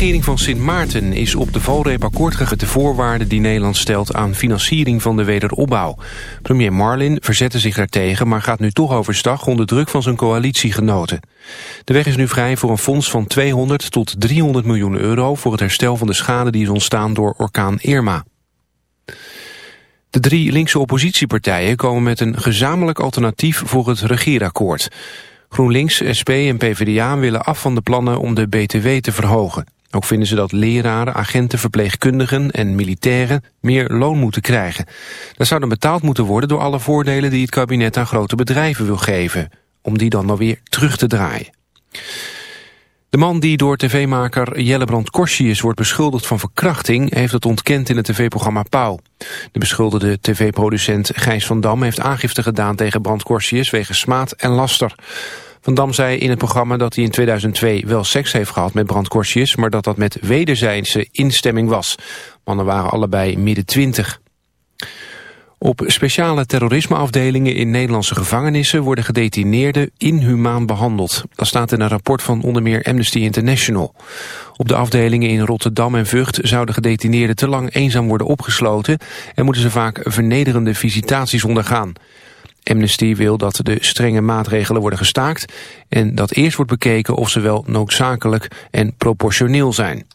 regering van Sint Maarten is op de valreep akkoord gegaan de voorwaarden die Nederland stelt aan financiering van de wederopbouw. Premier Marlin verzette zich daartegen, maar gaat nu toch overstag onder druk van zijn coalitiegenoten. De weg is nu vrij voor een fonds van 200 tot 300 miljoen euro voor het herstel van de schade die is ontstaan door orkaan Irma. De drie linkse oppositiepartijen komen met een gezamenlijk alternatief voor het regeerakkoord. GroenLinks, SP en PvdA willen af van de plannen om de BTW te verhogen. Ook vinden ze dat leraren, agenten, verpleegkundigen en militairen meer loon moeten krijgen. Dat zou dan betaald moeten worden door alle voordelen die het kabinet aan grote bedrijven wil geven, om die dan weer terug te draaien. De man die door tv-maker Jellebrand Korsius wordt beschuldigd van verkrachting... heeft het ontkend in het tv-programma Pauw. De beschuldigde tv-producent Gijs van Dam heeft aangifte gedaan tegen Brand Korsius... wegens smaad en laster. Van Dam zei in het programma dat hij in 2002 wel seks heeft gehad met Brand maar dat dat met wederzijdse instemming was. Mannen waren allebei midden twintig. Op speciale terrorismeafdelingen in Nederlandse gevangenissen worden gedetineerden inhumaan behandeld. Dat staat in een rapport van onder meer Amnesty International. Op de afdelingen in Rotterdam en Vught zouden gedetineerden te lang eenzaam worden opgesloten en moeten ze vaak vernederende visitaties ondergaan. Amnesty wil dat de strenge maatregelen worden gestaakt en dat eerst wordt bekeken of ze wel noodzakelijk en proportioneel zijn.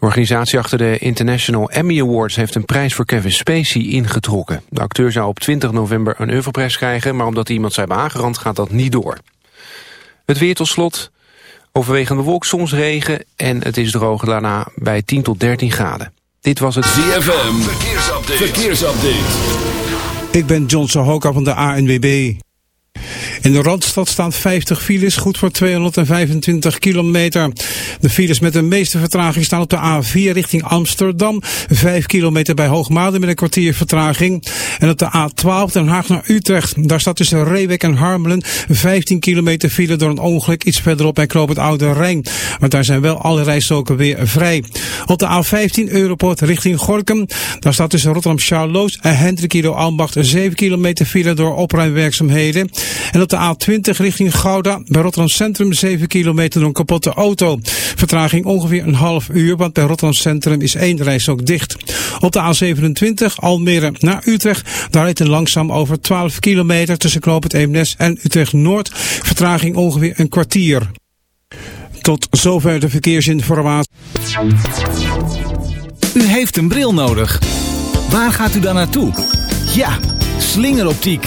De organisatie achter de International Emmy Awards heeft een prijs voor Kevin Spacey ingetrokken. De acteur zou op 20 november een Europrijs krijgen, maar omdat iemand zijn aangerand gaat dat niet door. Het weer tot slot, overwegend bewolkt, soms regen en het is droog daarna bij 10 tot 13 graden. Dit was het ZFM, verkeersupdate. verkeersupdate. Ik ben John Sohoka van de ANWB. In de Randstad staan 50 files, goed voor 225 kilometer. De files met de meeste vertraging staan op de A4 richting Amsterdam. 5 kilometer bij Hoogmade met een kwartier vertraging. En op de A12 Den Haag naar Utrecht. Daar staat tussen Reewek en Harmelen 15 kilometer file door een ongeluk iets verderop bij Knoop het Oude Rijn. Maar daar zijn wel alle rijstroken weer vrij. Op de A15 Europort richting Gorkum. Daar staat tussen Rotterdam-Charloes en Hendrikido Ambacht 7 kilometer file door opruimwerkzaamheden. En op de A20 richting Gouda bij Rotterdam Centrum 7 kilometer door een kapotte auto. Vertraging ongeveer een half uur, want bij Rotterdam Centrum is één reis ook dicht. Op de A27 Almere naar Utrecht, daar rijdt een langzaam over 12 kilometer tussen Knoop het Eemnes en Utrecht Noord. Vertraging ongeveer een kwartier. Tot zover de verkeersinformatie. U heeft een bril nodig. Waar gaat u dan naartoe? Ja, slingeroptiek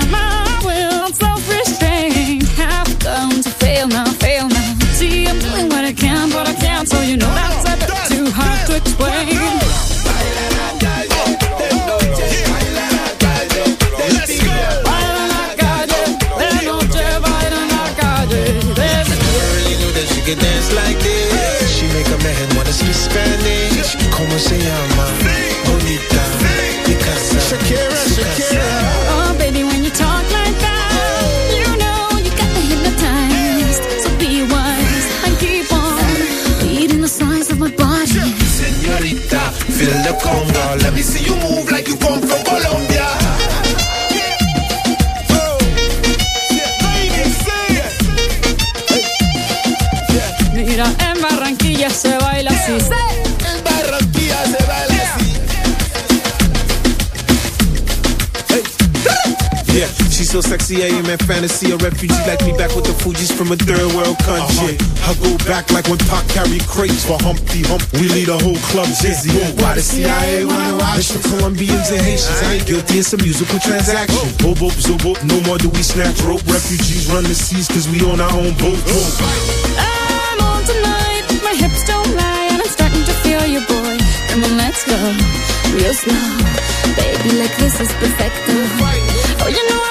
¿Cómo se llama? Bonita, Picasa, Shakira. Oh, baby, when you talk like that, you know you got me hypnotized. So be wise and keep on beating the size of my body. Señorita, feel the conga. Let me see you she's so I am in fantasy. A refugee like me back with the Fuji's from a third world country. Uh-huh. I go back like when Pac carried crates for Humpty Hump. We lead a whole club dizzy. Why the CIA wanna watch the Colombians and Haitians? I ain't guilty, it's a musical transaction. Boop, boop, zo, no more do we snatch rope. Refugees run the seas cause we on our own boat. I'm on tonight, my hips don't lie, and I'm starting to feel you, boy. Come on, let's go, real slow. Baby, like this is perfect. Oh, you know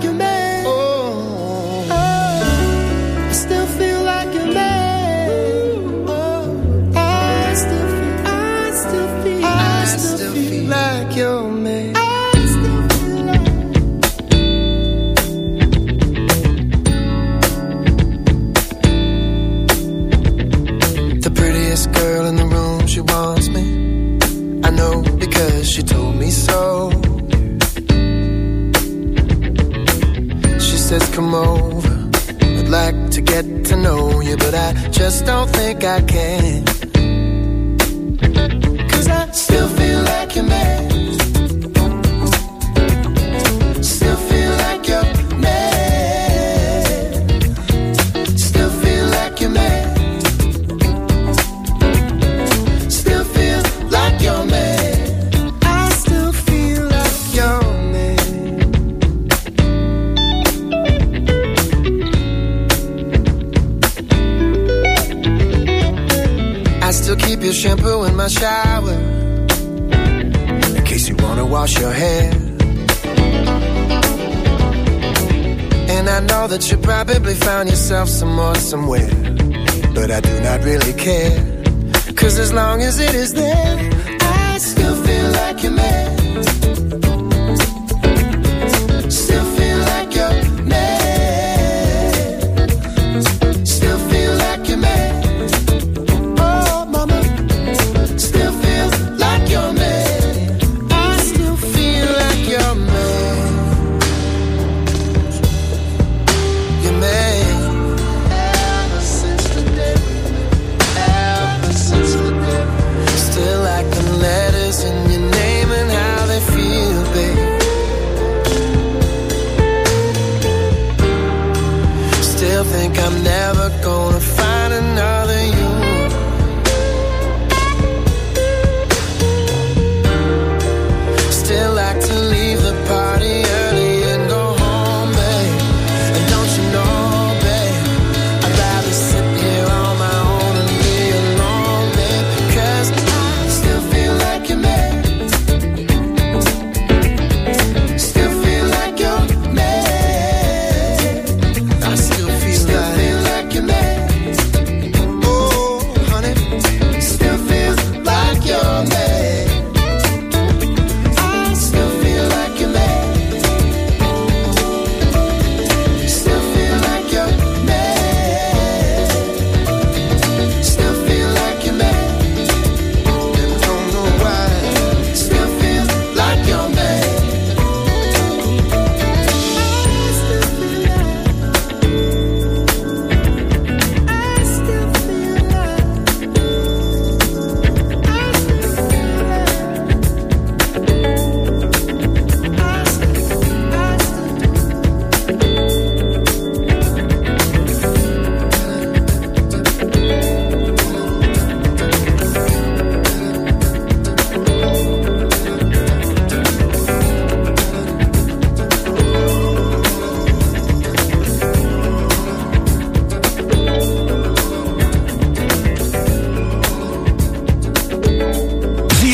like you made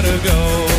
gotta go.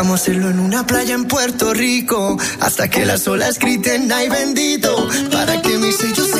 Vamos a hacerlo en una playa en Puerto Rico. Hasta que las olas griten, ay bendito. Para que mis sellos se